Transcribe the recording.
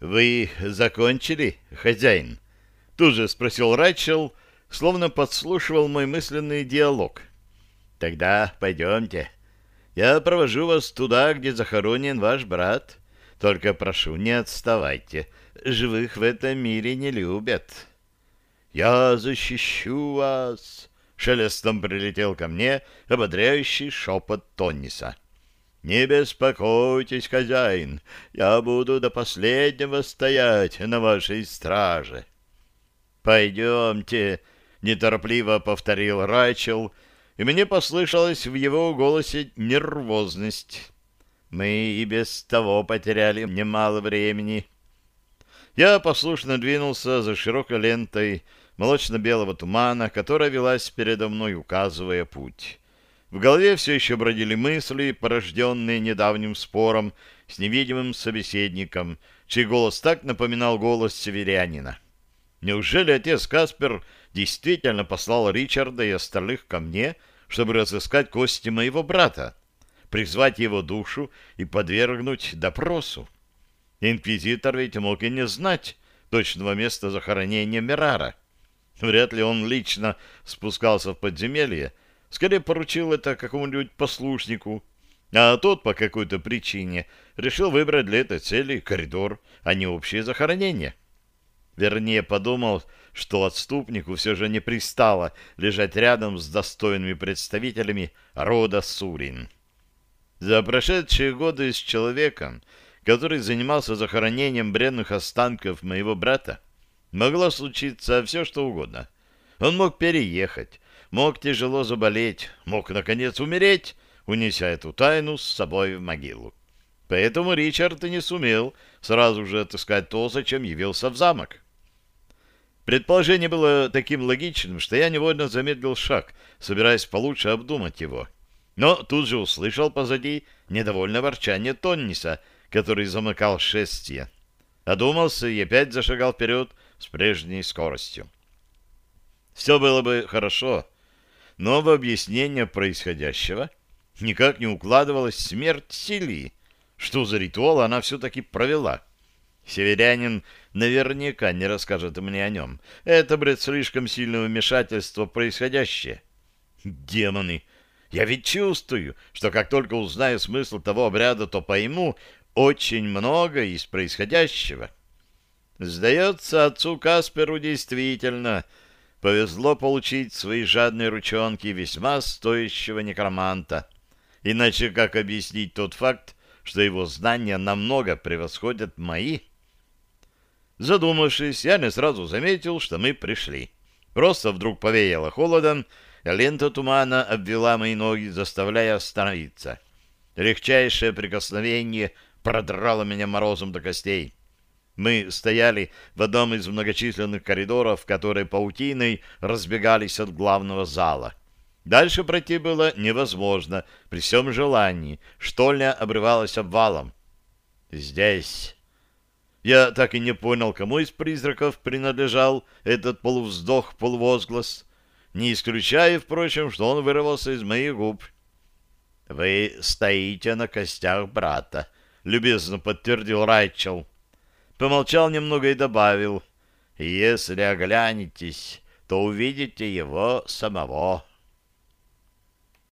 «Вы закончили, хозяин?» Тут же спросил Райчел, словно подслушивал мой мысленный диалог. «Тогда пойдемте. Я провожу вас туда, где захоронен ваш брат. Только прошу, не отставайте. Живых в этом мире не любят». «Я защищу вас!» — шелестом прилетел ко мне ободряющий шепот Тонниса. «Не беспокойтесь, хозяин, я буду до последнего стоять на вашей страже». «Пойдемте», — неторопливо повторил Райчел, и мне послышалась в его голосе нервозность. «Мы и без того потеряли немало времени». Я послушно двинулся за широкой лентой, молочно-белого тумана, которая велась передо мной, указывая путь. В голове все еще бродили мысли, порожденные недавним спором с невидимым собеседником, чей голос так напоминал голос северянина. Неужели отец Каспер действительно послал Ричарда и остальных ко мне, чтобы разыскать кости моего брата, призвать его душу и подвергнуть допросу? Инквизитор ведь мог и не знать точного места захоронения Мирара. Вряд ли он лично спускался в подземелье, скорее поручил это какому-нибудь послушнику, а тот по какой-то причине решил выбрать для этой цели коридор, а не общее захоронение. Вернее, подумал, что отступнику все же не пристало лежать рядом с достойными представителями рода Сурин. За прошедшие годы с человеком, который занимался захоронением бренных останков моего брата, Могло случиться все, что угодно. Он мог переехать, мог тяжело заболеть, мог, наконец, умереть, унеся эту тайну с собой в могилу. Поэтому Ричард и не сумел сразу же отыскать то, зачем явился в замок. Предположение было таким логичным, что я невольно замедлил шаг, собираясь получше обдумать его. Но тут же услышал позади недовольное ворчание Тонниса, который замыкал шествие. Одумался и опять зашагал вперед, с прежней скоростью. Все было бы хорошо, но в объяснение происходящего никак не укладывалась смерть Силии. Что за ритуал она все-таки провела? Северянин наверняка не расскажет мне о нем. Это, бред, слишком сильное вмешательство в происходящее. Демоны! Я ведь чувствую, что как только узнаю смысл того обряда, то пойму очень много из происходящего. Сдается, отцу Касперу действительно повезло получить свои жадные ручонки весьма стоящего некроманта. Иначе как объяснить тот факт, что его знания намного превосходят мои? Задумавшись, я не сразу заметил, что мы пришли. Просто вдруг повеяло холодом, а лента тумана обвела мои ноги, заставляя остановиться. Легчайшее прикосновение продрало меня морозом до костей. Мы стояли в одном из многочисленных коридоров, которые паутиной разбегались от главного зала. Дальше пройти было невозможно при всем желании. Штольня обрывалась обвалом. «Здесь...» Я так и не понял, кому из призраков принадлежал этот полувздох-полувозглас, не исключая, впрочем, что он вырвался из моих губ. «Вы стоите на костях брата», — любезно подтвердил Райчел. Помолчал немного и добавил, «Если оглянетесь, то увидите его самого».